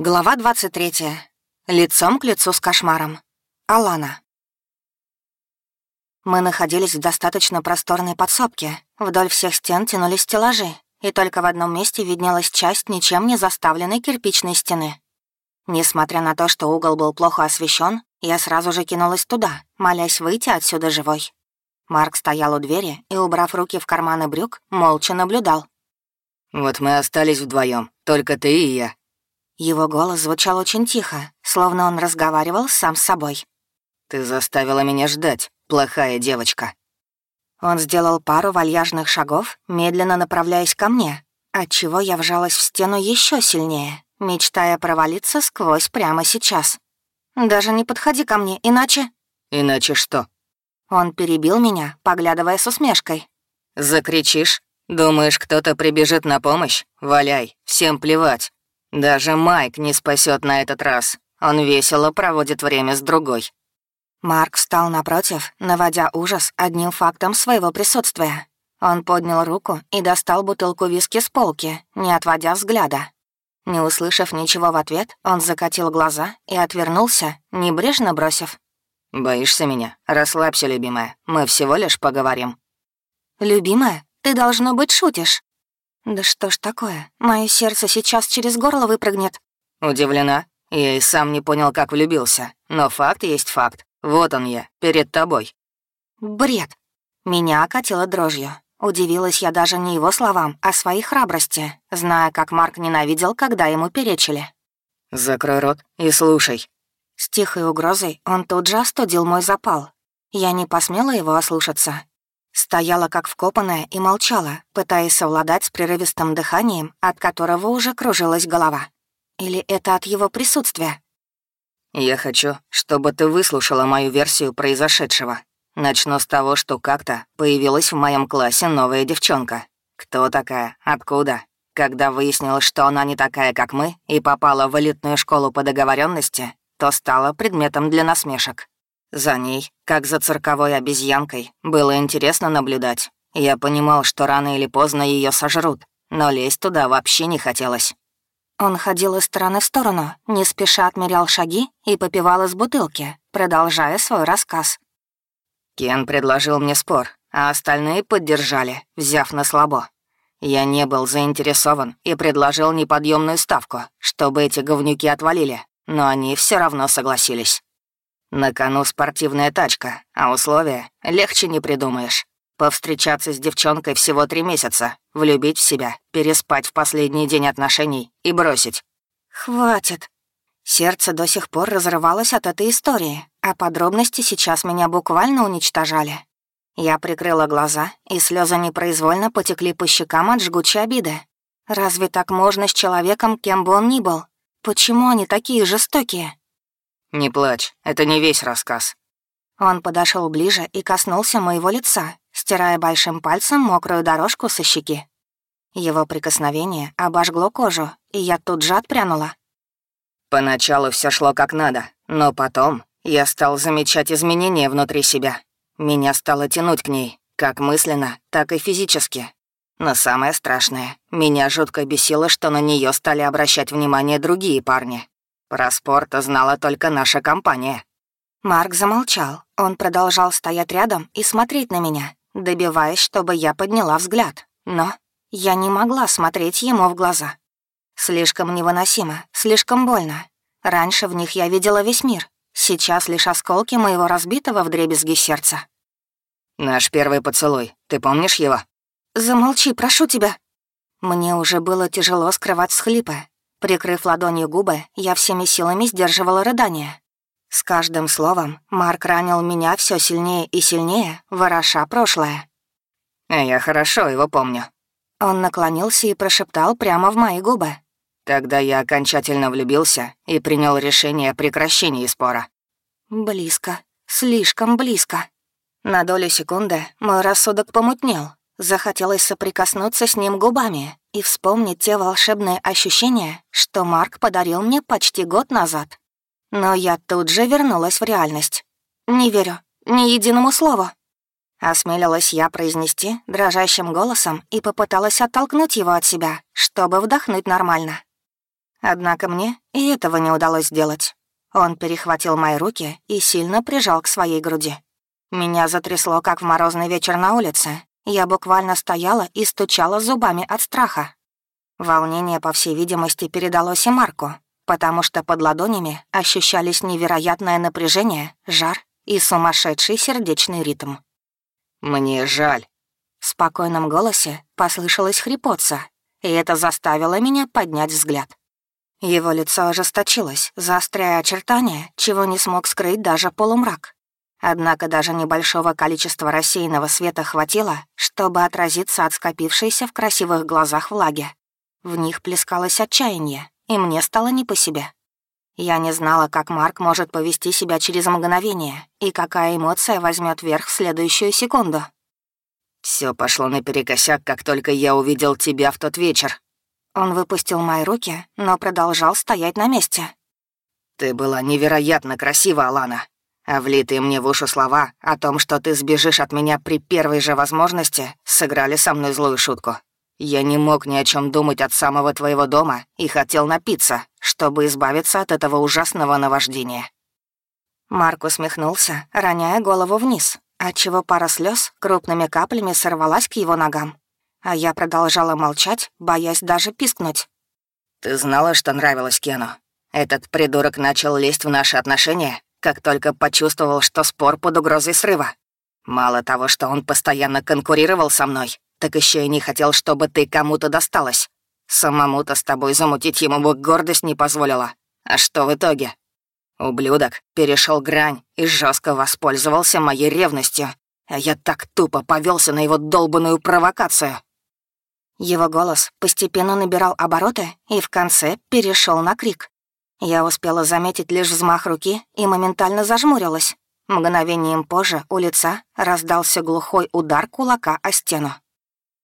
Глава 23. Лицом к лицу с кошмаром. Алана. Мы находились в достаточно просторной подсобке. Вдоль всех стен тянулись стеллажи, и только в одном месте виднелась часть ничем не заставленной кирпичной стены. Несмотря на то, что угол был плохо освещен, я сразу же кинулась туда, молясь выйти отсюда живой. Марк стоял у двери и, убрав руки в карманы брюк, молча наблюдал. «Вот мы остались вдвоем, только ты и я», его голос звучал очень тихо, словно он разговаривал сам с собой. «Ты заставила меня ждать, плохая девочка». Он сделал пару вальяжных шагов, медленно направляясь ко мне, отчего я вжалась в стену еще сильнее, мечтая провалиться сквозь прямо сейчас. «Даже не подходи ко мне, иначе...» «Иначе что?» Он перебил меня, поглядывая с усмешкой. «Закричишь? Думаешь, кто-то прибежит на помощь? Валяй, всем плевать. Даже Майк не спасет на этот раз. Он весело проводит время с другой. Марк встал напротив, наводя ужас одним фактом своего присутствия. Он поднял руку и достал бутылку виски с полки, не отводя взгляда. Не услышав ничего в ответ, он закатил глаза и отвернулся, небрежно бросив. «Боишься меня? Расслабься, любимая. Мы всего лишь поговорим». «Любимая, ты, должно быть, шутишь». Да что ж такое? Мое сердце сейчас через горло выпрыгнет. Удивлена? Я и сам не понял, как влюбился. Но факт есть факт. Вот он я, перед тобой. Бред. Меня окатило дрожью. Удивилась я даже не его словам, а своей храбрости, зная, как Марк ненавидел, когда ему перечили. «Закрой рот и слушай». С тихой угрозой он тут же остудил мой запал. Я не посмела его ослушаться, Стояла как вкопанная и молчала, пытаясь совладать с прерывистым дыханием, от которого уже кружилась голова. Или это от его присутствия? «Я хочу, чтобы ты выслушала мою версию произошедшего. Начну с того, что как-то появилась в моем классе новая девчонка. Кто такая? Откуда? Когда выяснилось, что она не такая, как мы, и попала в элитную школу по договоренности, то стала предметом для насмешек. За ней, как за цирковой обезьянкой, было интересно наблюдать. Я понимал, что рано или поздно ее сожрут, но лезть туда вообще не хотелось. Он ходил из стороны в сторону, не спеша отмерял шаги и попивал из бутылки, продолжая свой рассказ. Кен предложил мне спор, а остальные поддержали, взяв на слабо. Я не был заинтересован и предложил неподъемную ставку, чтобы эти говнюки отвалили, но они все равно согласились. На кону спортивная тачка, а условия легче не придумаешь. Повстречаться с девчонкой всего три месяца, влюбить в себя, переспать в последний день отношений и бросить. Хватит. Сердце до сих пор разрывалось от этой истории, а подробности сейчас меня буквально уничтожали. Я прикрыла глаза, и слезы непроизвольно потекли по щекам от жгучей обиды. Разве так можно с человеком, кем бы он ни был? Почему они такие жестокие? «Не плачь, это не весь рассказ». Он подошел ближе и коснулся моего лица, стирая большим пальцем мокрую дорожку со щеки. Его прикосновение обожгло кожу, и я тут же отпрянула. Поначалу все шло как надо, но потом я стал замечать изменения внутри себя. Меня стало тянуть к ней, как мысленно, так и физически. Но самое страшное, меня жутко бесило, что на нее стали обращать внимание другие парни. Про спорт знала только наша компания». Марк замолчал. Он продолжал стоять рядом и смотреть на меня, добиваясь, чтобы я подняла взгляд. Но я не могла смотреть ему в глаза. Слишком невыносимо, слишком больно. Раньше в них я видела весь мир. Сейчас лишь осколки моего разбитого вдребезги сердца. «Наш первый поцелуй. Ты помнишь его?» «Замолчи, прошу тебя». Мне уже было тяжело скрывать схлипы, Прикрыв ладонью губы, я всеми силами сдерживала рыдание. С каждым словом Марк ранил меня все сильнее и сильнее, вороша прошлое. «Я хорошо его помню». Он наклонился и прошептал прямо в мои губы. Тогда я окончательно влюбился и принял решение о прекращении спора. Близко, слишком близко. На долю секунды мой рассудок помутнел. Захотелось соприкоснуться с ним губами, и вспомнить те волшебные ощущения, что Марк подарил мне почти год назад. Но я тут же вернулась в реальность. «Не верю, ни единому слову». Осмелилась я произнести дрожащим голосом и попыталась оттолкнуть его от себя, чтобы вдохнуть нормально. Однако мне и этого не удалось сделать. Он перехватил мои руки и сильно прижал к своей груди. Меня затрясло, как в морозный вечер на улице. Я буквально стояла и стучала зубами от страха. Волнение, по всей видимости, передалось и Марку, потому что под ладонями ощущались невероятное напряжение, жар и сумасшедший сердечный ритм. «Мне жаль». В спокойном голосе послышалось хрипотца, и это заставило меня поднять взгляд. Его лицо ожесточилось, заостряя очертания, чего не смог скрыть даже полумрак. Однако даже небольшого количества рассеянного света хватило, чтобы отразиться от скопившейся в красивых глазах влаги. В них плескалось отчаяние, и мне стало не по себе. Я не знала, как Марк может повести себя через мгновение и какая эмоция возьмет верх в следующую секунду. Все пошло наперекосяк, как только я увидел тебя в тот вечер. Он выпустил мои руки, но продолжал стоять на месте. Ты была невероятно красива, Алана. А влитые мне в уши слова о том, что ты сбежишь от меня при первой же возможности, сыграли со мной злую шутку. Я не мог ни о чем думать от самого твоего дома и хотел напиться, чтобы избавиться от этого ужасного наваждения». Марк усмехнулся, роняя голову вниз, отчего пара слез крупными каплями сорвалась к его ногам. А я продолжала молчать, боясь даже пискнуть. «Ты знала, что нравилось Кену? Этот придурок начал лезть в наши отношения, как только почувствовал, что спор под угрозой срыва. Мало того, что он постоянно конкурировал со мной, так еще и не хотел, чтобы ты кому-то досталась. Самому-то с тобой замутить ему бы гордость не позволила. А что в итоге? Ублюдок перешел грань и жестко воспользовался моей ревностью, а я так тупо повелся на его долбанную провокацию. Его голос постепенно набирал обороты и в конце перешел на крик. Я успела заметить лишь взмах руки и моментально зажмурилась. Мгновением позже у лица раздался глухой удар кулака о стену.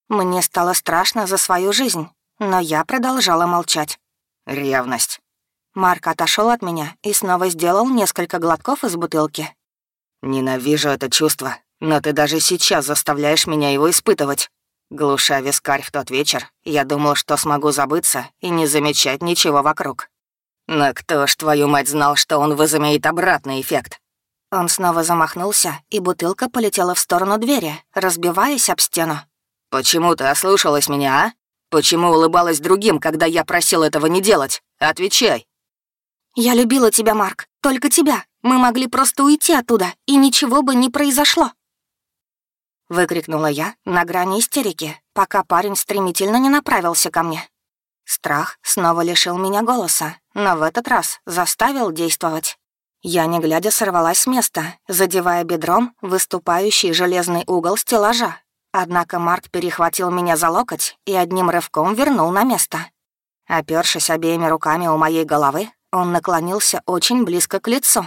Мне стало страшно за свою жизнь, но я продолжала молчать. Ревность. Марк отошел от меня и снова сделал несколько глотков из бутылки. «Ненавижу это чувство, но ты даже сейчас заставляешь меня его испытывать. Глуша вискарь в тот вечер, я думал, что смогу забыться и не замечать ничего вокруг. Но кто ж, твою мать, знал, что он возымеет обратный эффект?» Он снова замахнулся, и бутылка полетела в сторону двери, разбиваясь об стену. «Почему ты ослушалась меня, а? Почему улыбалась другим, когда я просил этого не делать? Отвечай!» «Я любила тебя, Марк, только тебя. Мы могли просто уйти оттуда, и ничего бы не произошло!» Выкрикнула я на грани истерики, пока парень стремительно не направился ко мне. Страх снова лишил меня голоса, но в этот раз заставил действовать. Я, не глядя, сорвалась с места, задевая бедром выступающий железный угол стеллажа, Однако Марк перехватил меня за локоть и одним рывком вернул на место. Опершись обеими руками у моей головы, он наклонился очень близко к лицу.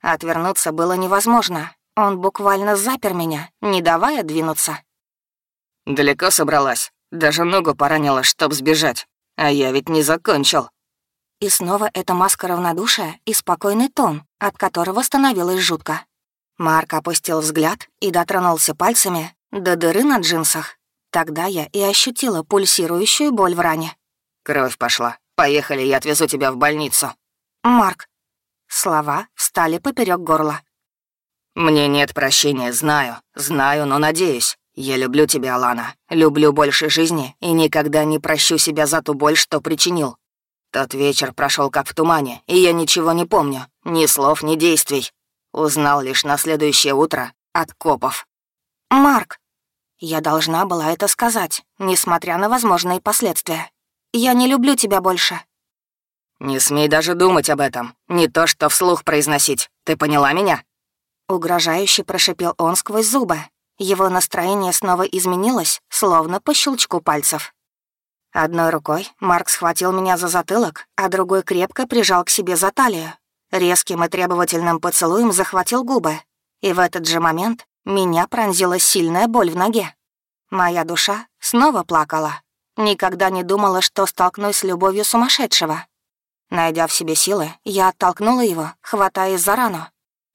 Отвернуться было невозможно. Он буквально запер меня, не давая двинуться. «Далеко собралась. Даже ногу поранила, чтоб сбежать. А я ведь не закончил». И снова эта маска равнодушия и спокойный тон, от которого становилось жутко. Марк опустил взгляд и дотронулся пальцами до дыры на джинсах. Тогда я и ощутила пульсирующую боль в ране. «Кровь пошла. Поехали, я отвезу тебя в больницу». «Марк». Слова встали поперек горла. «Мне нет прощения, знаю. Знаю, но надеюсь. Я люблю тебя, Алана. Люблю больше жизни и никогда не прощу себя за ту боль, что причинил. Тот вечер прошел как в тумане, и я ничего не помню. Ни слов, ни действий. Узнал лишь на следующее утро от копов. «Марк!» Я должна была это сказать, несмотря на возможные последствия. «Я не люблю тебя больше». «Не смей даже думать об этом. Не то, что вслух произносить. Ты поняла меня?» Угрожающе прошипел он сквозь зубы. Его настроение снова изменилось, словно по щелчку пальцев. Одной рукой Марк схватил меня за затылок, а другой крепко прижал к себе за талию. Резким и требовательным поцелуем захватил губы. И в этот же момент меня пронзила сильная боль в ноге. Моя душа снова плакала. Никогда не думала, что столкнусь с любовью сумасшедшего. Найдя в себе силы, я оттолкнула его, хватаясь за рану.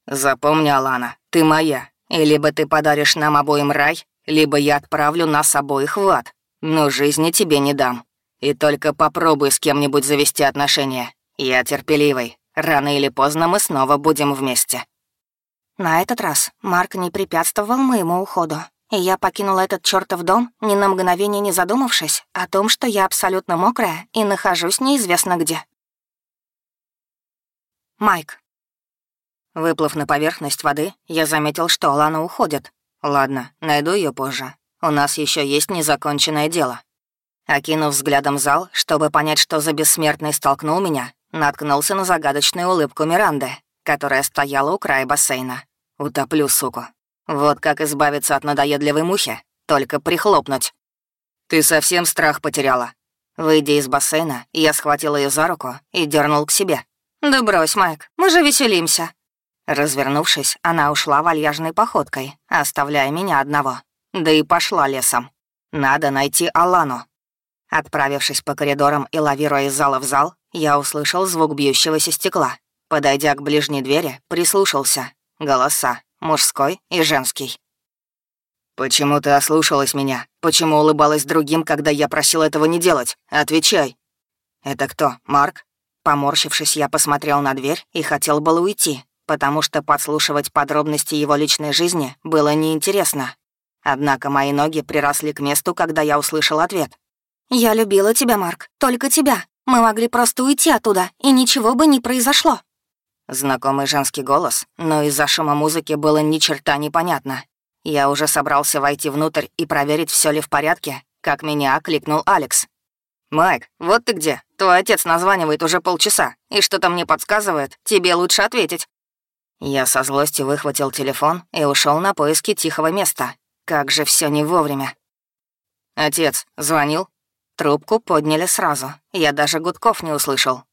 «Запомни, Алана, ты моя. Либо ты подаришь нам обоим рай, либо я отправлю нас обоих в ад. Но жизни тебе не дам. И только попробуй с кем-нибудь завести отношения. Я терпеливый. Рано или поздно мы снова будем вместе». На этот раз Марк не препятствовал моему уходу, и я покинула этот чертов дом, ни на мгновение не задумавшись о том, что я абсолютно мокрая и нахожусь неизвестно где. Майк. Выплыв на поверхность воды, я заметил, что Алана уходит. Ладно, найду ее позже. У нас еще есть незаконченное дело. Окинув взглядом зал, чтобы понять, что за бессмертный столкнул меня, наткнулся на загадочную улыбку Миранды, которая стояла у края бассейна. Утоплю, суку. Вот как избавиться от надоедливой мухи, только прихлопнуть. Ты совсем страх потеряла. Выйдя из бассейна, я схватил ее за руку и дернул к себе. «Да брось, Майк, мы же веселимся». Развернувшись, она ушла вальяжной походкой, оставляя меня одного. Да и пошла лесом. Надо найти Алану. Отправившись по коридорам и лавируя из зала в зал, я услышал звук бьющегося стекла. Подойдя к ближней двери, прислушался. Голоса. Мужской и женский. «Почему ты ослушалась меня? Почему улыбалась другим, когда я просил этого не делать? Отвечай!» «Это кто, Марк?» Поморщившись, я посмотрел на дверь и хотел было уйти, потому что подслушивать подробности его личной жизни было неинтересно. Однако мои ноги приросли к месту, когда я услышал ответ. «Я любила тебя, Марк, только тебя. Мы могли просто уйти оттуда, и ничего бы не произошло». Знакомый женский голос, но из-за шума музыки было ни черта непонятно. Я уже собрался войти внутрь и проверить, все ли в порядке, как меня окликнул Алекс. «Майк, вот ты где? Твой отец названивает уже полчаса, и что-то мне подсказывает, тебе лучше ответить». Я со злостью выхватил телефон и ушел на поиски тихого места. Как же все не вовремя. «Отец звонил?» Трубку подняли сразу. Я даже гудков не услышал.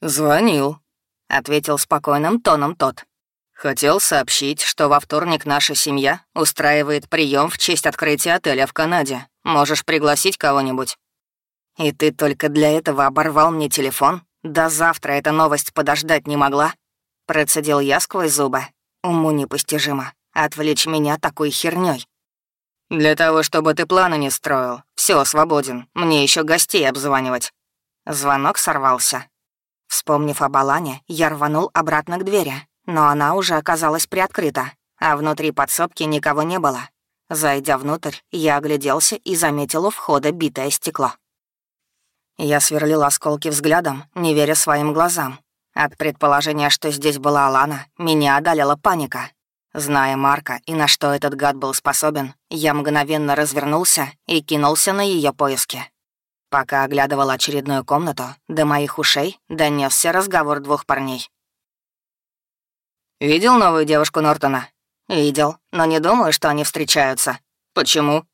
«Звонил», — ответил спокойным тоном тот. «Хотел сообщить, что во вторник наша семья устраивает прием в честь открытия отеля в Канаде. Можешь пригласить кого-нибудь?» «И ты только для этого оборвал мне телефон? До завтра эта новость подождать не могла?» Процедил я сквозь зубы. Уму непостижимо. Отвлечь меня такой хернёй. «Для того, чтобы ты планы не строил. Все, свободен. Мне еще гостей обзванивать». Звонок сорвался. Вспомнив о Балане, я рванул обратно к двери, но она уже оказалась приоткрыта, а внутри подсобки никого не было. Зайдя внутрь, я огляделся и заметил у входа битое стекло. Я сверлил осколки взглядом, не веря своим глазам. От предположения, что здесь была Алана, меня одолела паника. Зная Марка и на что этот гад был способен, я мгновенно развернулся и кинулся на ее поиски. Пока оглядывал очередную комнату, до моих ушей донесся разговор двух парней. «Видел новую девушку Нортона?» «Видел, но не думаю, что они встречаются. Почему?»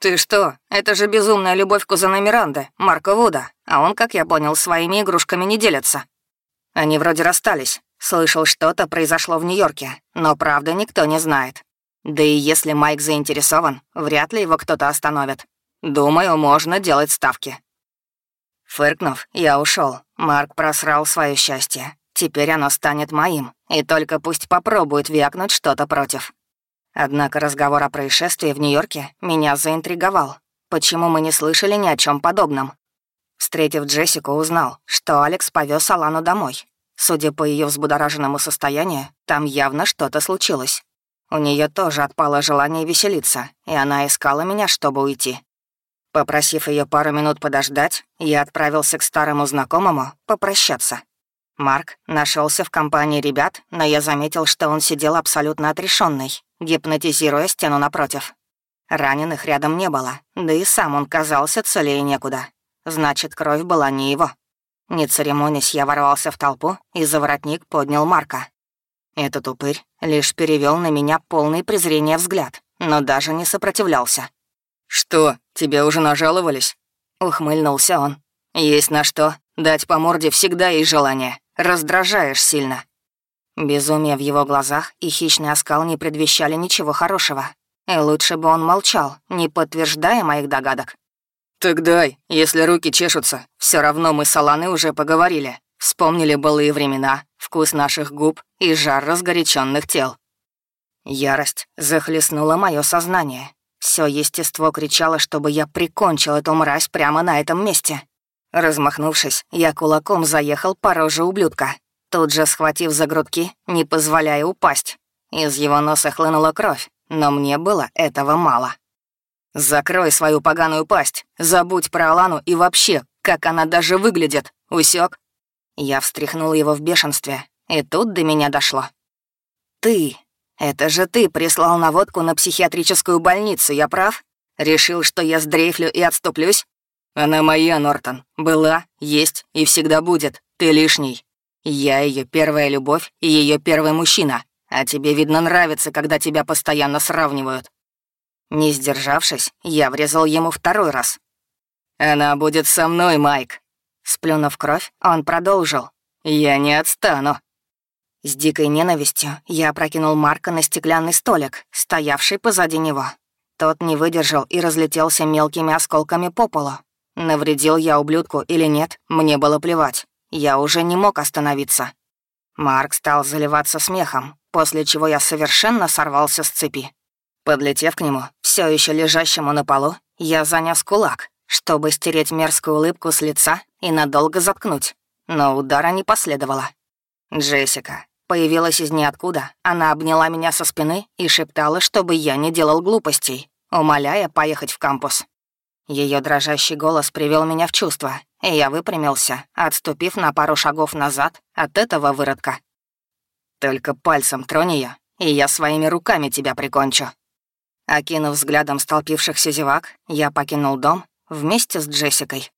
«Ты что? Это же безумная любовь кузена Миранды, Марка Вуда, а он, как я понял, своими игрушками не делится. Они вроде расстались. Слышал, что-то произошло в Нью-Йорке, но правда никто не знает. Да и если Майк заинтересован, вряд ли его кто-то остановит. Думаю, можно делать ставки». Фыркнув, я ушел. Марк просрал свое счастье. Теперь оно станет моим, и только пусть попробует вякнуть что-то против. Однако разговор о происшествии в Нью-Йорке меня заинтриговал. Почему мы не слышали ни о чем подобном? Встретив Джессику, узнал, что Алекс повез Алану домой. Судя по ее взбудораженному состоянию, там явно что-то случилось. У нее тоже отпало желание веселиться, и она искала меня, чтобы уйти. Попросив ее пару минут подождать, я отправился к старому знакомому попрощаться. Марк нашелся в компании ребят, но я заметил, что он сидел абсолютно отрешенный, гипнотизируя стену напротив. Раненых рядом не было, да и сам он казался целее некуда. Значит, кровь была не его. Не церемонясь, я ворвался в толпу и за воротник поднял Марка. Этот упырь лишь перевел на меня полный презрения взгляд, но даже не сопротивлялся. «Что, тебе уже нажаловались?» — ухмыльнулся он. «Есть на что. Дать по морде всегда есть желание. Раздражаешь сильно». Безумие в его глазах и хищный оскал не предвещали ничего хорошего. И лучше бы он молчал, не подтверждая моих догадок. «Так дай, если руки чешутся. Все равно мы с Аланой уже поговорили. Вспомнили былые времена, вкус наших губ и жар разгоряченных тел». Ярость захлестнула мое сознание. Все естество кричало, чтобы я прикончил эту мразь прямо на этом месте. Размахнувшись, я кулаком заехал по роже ублюдка, тут же схватив за грудки, не позволяя упасть. Из его носа хлынула кровь, но мне было этого мало. «Закрой свою поганую пасть, забудь про Алану и вообще, как она даже выглядит, усек? Я встряхнул его в бешенстве, и тут до меня дошло. «Ты! Это же ты прислал наводку на психиатрическую больницу, я прав? Решил, что я сдрейфлю и отступлюсь? Она моя, Нортон. Была, есть и всегда будет. Ты лишний. Я ее первая любовь и ее первый мужчина. А тебе, видно, нравится, когда тебя постоянно сравнивают. Не сдержавшись, я врезал ему второй раз. «Она будет со мной, Майк!» Сплюнув кровь, он продолжил. «Я не отстану!» С дикой ненавистью я опрокинул Марка на стеклянный столик, стоявший позади него. Тот не выдержал и разлетелся мелкими осколками по полу. Навредил я ублюдку или нет, мне было плевать. Я уже не мог остановиться. Марк стал заливаться смехом, после чего я совершенно сорвался с цепи. Подлетев к нему, все еще лежащему на полу, я занес кулак, чтобы стереть мерзкую улыбку с лица и надолго заткнуть. Но удара не последовало. Джессика появилась из ниоткуда. Она обняла меня со спины и шептала, чтобы я не делал глупостей, умоляя поехать в кампус. Ее дрожащий голос привел меня в чувство, и я выпрямился, отступив на пару шагов назад от этого выродка. «Только пальцем тронь ее, и я своими руками тебя прикончу». Окинув взглядом столпившихся зевак, я покинул дом вместе с Джессикой.